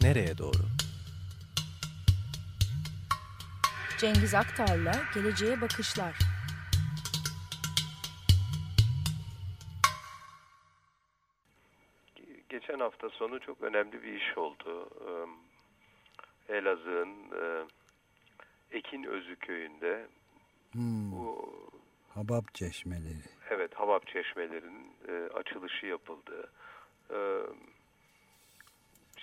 nereye doğru? Cengiz Aktar'la Geleceğe Bakışlar. Geçen hafta sonu çok önemli bir iş oldu. Elazığ'ın Ekin Özü köyünde hmm. bu Habab çeşmeleri. Evet, Habab çeşmelerinin e, açılışı yapıldı. E,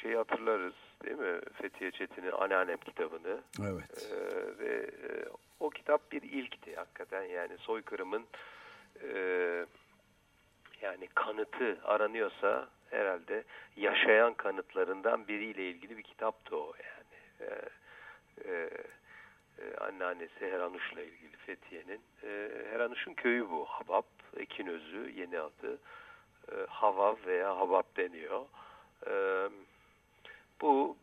şeyi hatırlarız değil mi? Fethiye Çetin'in Anneannem kitabını. Evet. E, ve e, o kitap bir ilkti hakikaten. Yani soykırımın e, yani kanıtı aranıyorsa herhalde yaşayan kanıtlarından biriyle ilgili bir kitaptı o yani. E, e, anneannesi Heranuş'la ilgili Fethiye'nin. E, Heranuş'un köyü bu. Habab, Ekinözü yeni adı. E, Havav veya Habab deniyor. E, bu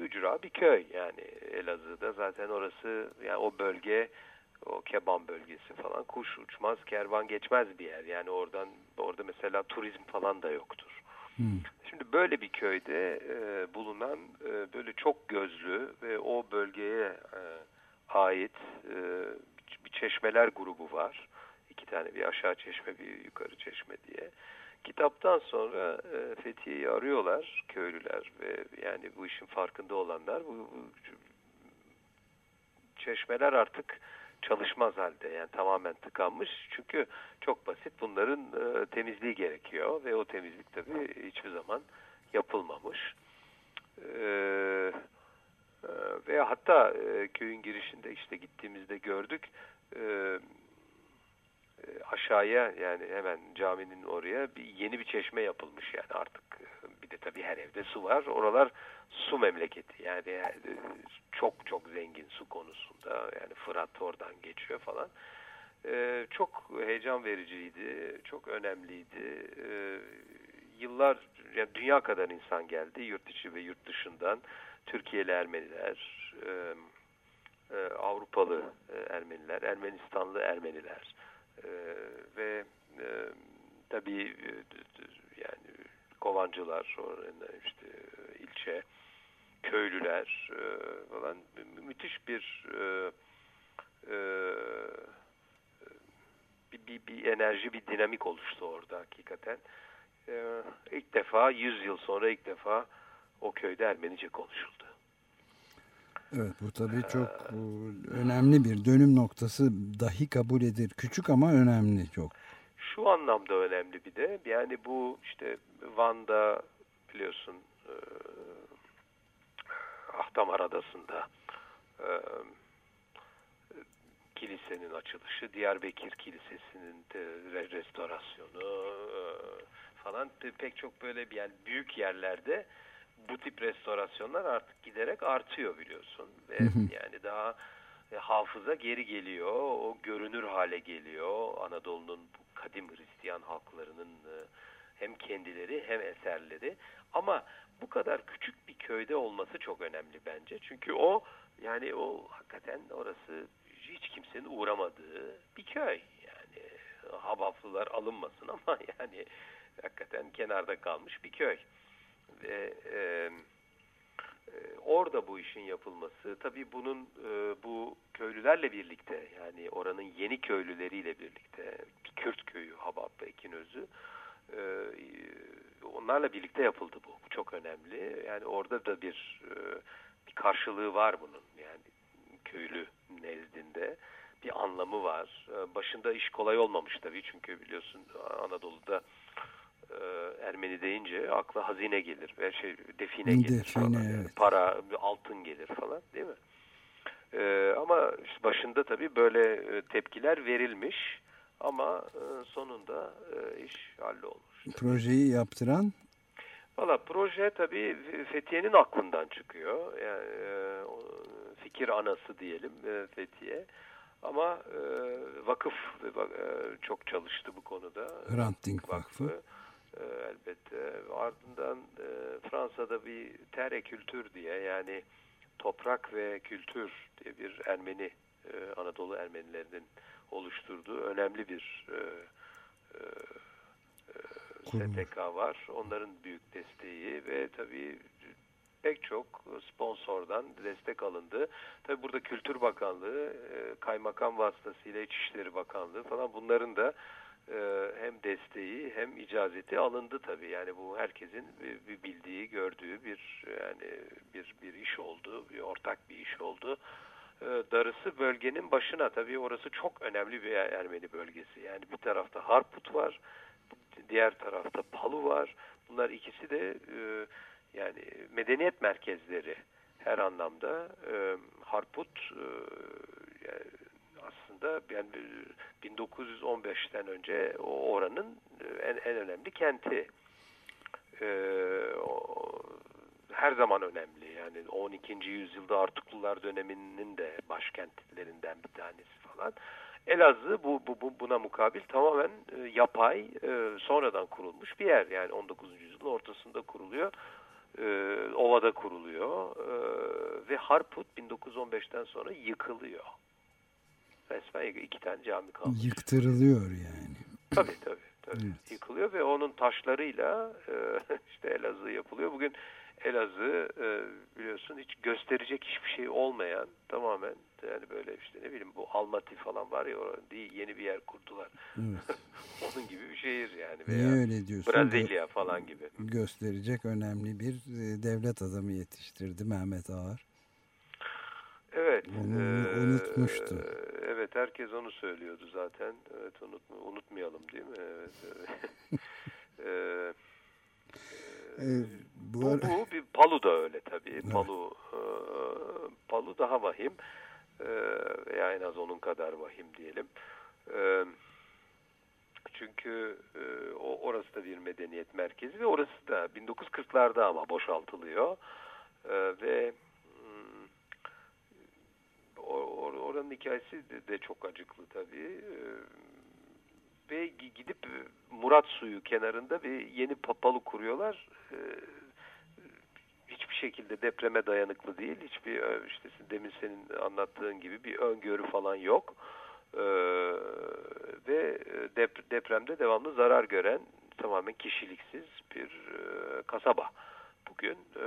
ücra bir köy yani Elazığ'da zaten orası yani o bölge o Keban bölgesi falan kuş uçmaz kervan geçmez bir yer yani oradan orada mesela turizm falan da yoktur. Hmm. Şimdi böyle bir köyde e, bulunan e, böyle çok gözlü ve o bölgeye e, ait e, bir çeşmeler grubu var. İki tane bir aşağı çeşme bir yukarı çeşme diye. Kitaptan sonra e, Fethiye'yi arıyorlar köylüler ve yani bu işin farkında olanlar bu, bu çeşmeler artık çalışmaz halde yani tamamen tıkanmış çünkü çok basit bunların e, temizliği gerekiyor ve o temizlik tabii hiçbir zaman yapılmamış. Eee ee, ve hatta e, köyün girişinde işte gittiğimizde gördük e, e, aşağıya yani hemen caminin oraya bir yeni bir çeşme yapılmış yani artık. Bir de tabii her evde su var. Oralar su memleketi. Yani e, çok çok zengin su konusunda. Yani Fırat oradan geçiyor falan. E, çok heyecan vericiydi çok önemliydi. E, yıllar yani dünya kadar insan geldi yurt içi ve yurt dışından. Türkiye'li Ermeniler, e, e, Avrupalı e, Ermeniler, Ermenistanlı Ermeniler e, ve e, tabii e, yani Kovancılar, işte ilçe, köylüler e, falan müthiş bir e, e, bir, bir, bir enerji, bir dinamik oluştu orada hakikaten. E, ilk defa, 100 yıl sonra ilk defa o köyde Ermenice konuşuldu. Evet bu tabii çok önemli bir dönüm noktası dahi kabul edilir. Küçük ama önemli çok. Şu anlamda önemli bir de yani bu işte Van'da biliyorsun e, Ahtamar Adası'nda e, kilisenin açılışı, Diyarbakır Kilisesi'nin de restorasyonu e, falan pek çok böyle yani büyük yerlerde bu tip restorasyonlar artık giderek artıyor biliyorsun. Ve yani daha e, hafıza geri geliyor, o görünür hale geliyor. Anadolu'nun bu kadim Hristiyan halklarının e, hem kendileri hem eserleri. Ama bu kadar küçük bir köyde olması çok önemli bence. Çünkü o yani o hakikaten orası hiç kimsenin uğramadığı bir köy. Yani Habaflılar alınmasın ama yani hakikaten kenarda kalmış bir köy ve e, e, orada bu işin yapılması tabii bunun e, bu köylülerle birlikte yani oranın yeni köylüleriyle birlikte Kürt köyü Habab ve Ekinözü e, onlarla birlikte yapıldı bu. Bu çok önemli. Yani orada da bir, e, bir karşılığı var bunun yani köylü nezdinde bir anlamı var. E, başında iş kolay olmamış tabii çünkü biliyorsun Anadolu'da Ermeni deyince akla hazine gelir ve şey define gelir define, falan. Evet. Para, altın gelir falan değil mi? E, ama işte başında tabii böyle e, tepkiler verilmiş ama e, sonunda e, iş hallolmuş. Tabii. Projeyi yaptıran? Valla proje tabii Fethiye'nin aklından çıkıyor. Yani fikir anası diyelim Fethiye. Ama e, vakıf e, çok çalıştı bu konuda. Hrant Dink Vakfı. Vakfı elbette. Ardından e, Fransa'da bir tere kültür diye yani toprak ve kültür diye bir Ermeni e, Anadolu Ermenilerinin oluşturduğu önemli bir e, e, STK var. Onların büyük desteği ve tabii pek çok sponsordan destek alındı. Tabi burada Kültür Bakanlığı, Kaymakam vasıtasıyla İçişleri Bakanlığı falan bunların da e, hem desteği hem icazeti alındı tabii. Yani bu herkesin bir bildiği, gördüğü bir yani bir bir iş oldu, bir ortak bir iş oldu. E, darısı bölgenin başına tabii orası çok önemli bir Ermeni bölgesi. Yani bir tarafta Harput var, diğer tarafta Palu var. Bunlar ikisi de e, yani medeniyet merkezleri her anlamda. Harput yani aslında yani 1915'ten önce o oranın en, en önemli kenti. her zaman önemli. Yani 12. yüzyılda Artuklular döneminin de başkentlerinden bir tanesi falan. Elazığ bu, bu, bu buna mukabil tamamen e, yapay e, sonradan kurulmuş bir yer. Yani 19. yüzyılın ortasında kuruluyor. E, ovada kuruluyor. E, ve Harput 1915'ten sonra yıkılıyor. Resmen iki tane cami kalmış. Yıktırılıyor yani. Tabii tabii. tabii. Evet. Yıkılıyor ve onun taşlarıyla e, işte Elazığ yapılıyor. Bugün Elazığ e, biliyorsun hiç gösterecek hiçbir şey olmayan tamamen yani böyle işte ne bileyim bu Almaty falan var ya değil yeni bir yer kurdular. Evet. Onun gibi bir şehir yani. Veya Niye öyle diyorsun? Brezilya falan gibi. Gösterecek önemli bir e, devlet adamı yetiştirdi Mehmet Ağar. Evet. Onu e, unutmuştu. Evet herkes onu söylüyordu zaten. Evet unutma, unutmayalım değil mi? Evet. evet. e, bu, bu, bu bir Palu da öyle tabii. Evet. Palu e, Palu daha vahim. E, veya en az onun kadar vahim diyelim. Çünkü e, o orası da bir medeniyet merkezi ve orası da 1940'larda ama boşaltılıyor. E, ve hmm, or, oranın hikayesi de, de çok acıklı tabii. E, ve gidip Murat suyu kenarında bir yeni papalı kuruyorlar. E, hiçbir şekilde depreme dayanıklı değil. Hiçbir e, işte demin senin anlattığın gibi bir öngörü falan yok. Ee, ve dep depremde devamlı zarar gören tamamen kişiliksiz bir e, kasaba bugün. E,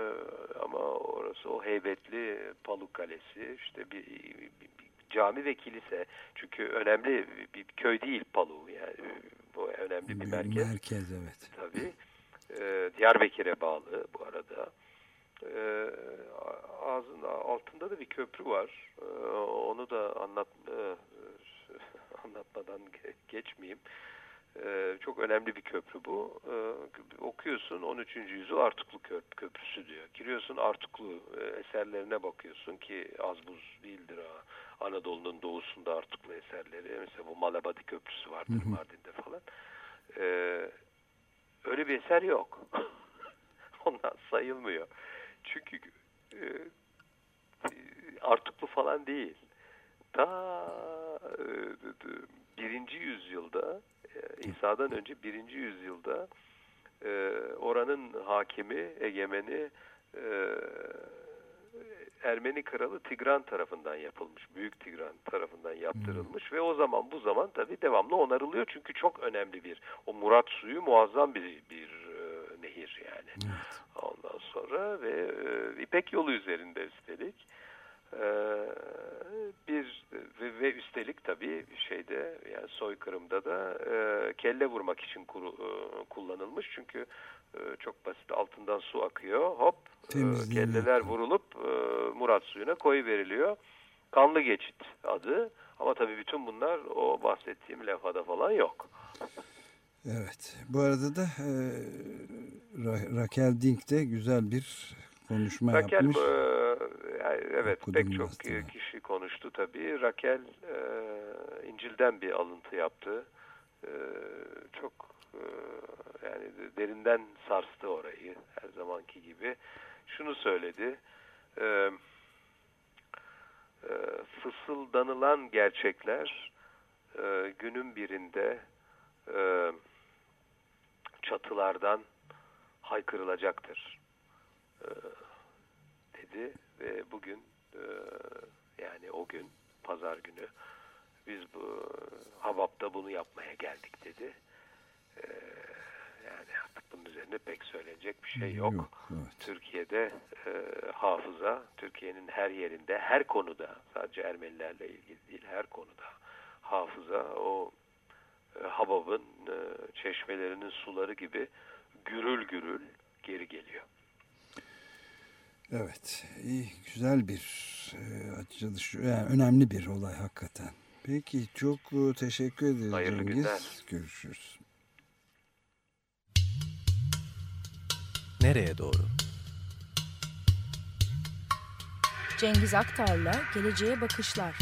ama orası o heybetli Paluk Kalesi işte bir, bir, bir cami ve kilise. Çünkü önemli bir köy değil Palu yani bu önemli bir merkez. Merkez evet. Tabii. Ee, Diyarbakır'a bağlı bu arada. Ee, ağzın altında da bir köprü var. Ee, onu da anlat e, anlatmadan geçmeyeyim. Ee, çok önemli bir köprü bu. Ee, okuyorsun 13. yüzyıl Artuklu Köprüsü diyor. Giriyorsun Artuklu e, eserlerine bakıyorsun ki az buz değildir ha. Anadolu'nun doğusunda Artuklu eserleri. Mesela bu Malabadi Köprüsü vardır hı hı. Mardin'de falan. Ee, öyle bir eser yok. Ondan sayılmıyor. Çünkü e, Artuklu falan değil. Ta e, birinci yüzyılda e, İsa'dan önce birinci yüzyılda e, oranın hakimi, egemeni e, Ermeni kralı Tigran tarafından yapılmış. Büyük Tigran tarafından yaptırılmış hmm. ve o zaman bu zaman tabi devamlı onarılıyor çünkü çok önemli bir o Murat suyu muazzam bir bir e, nehir yani. Evet. Ondan sonra ve e, İpek yolu üzerinde üstelik e, bir ve, ve üstelik tabii şeyde yani soykırımda da e, kelle vurmak için kuru, e, kullanılmış çünkü e, çok basit altından su akıyor hop e, kelleler vurulup Murat suyuna koyu veriliyor kanlı geçit adı ama tabii bütün bunlar o bahsettiğim levhada falan yok. Evet. Bu arada da e, Ra Raquel Dink de güzel bir konuşma Raquel, yapmış. E, evet Okudum pek çok aslında. kişi konuştu tabii. Raquel e, İncil'den bir alıntı yaptı. E, çok e, yani derinden sarstı orayı her zamanki gibi. Şunu söyledi. E, e, fısıldanılan gerçekler e, günün birinde e, çatılardan haykırılacaktır e, dedi ve bugün e, yani o gün pazar günü biz bu Habab'da bunu yapmaya geldik dedi. E, bunun üzerine pek söyleyecek bir şey yok. Yok, evet. Türkiye'de e, hafıza, Türkiye'nin her yerinde, her konuda, sadece Ermenilerle ilgili değil, her konuda hafıza o e, Habab'ın e, çeşmelerinin suları gibi gürül gürül geri geliyor. Evet, iyi, güzel bir e, açılış, yani önemli bir olay hakikaten. Peki, çok e, teşekkür ederiz Hayırlı Cengiz. günler. Görüşürüz. Nereye doğru? Cengiz Aktar'la Geleceğe Bakışlar.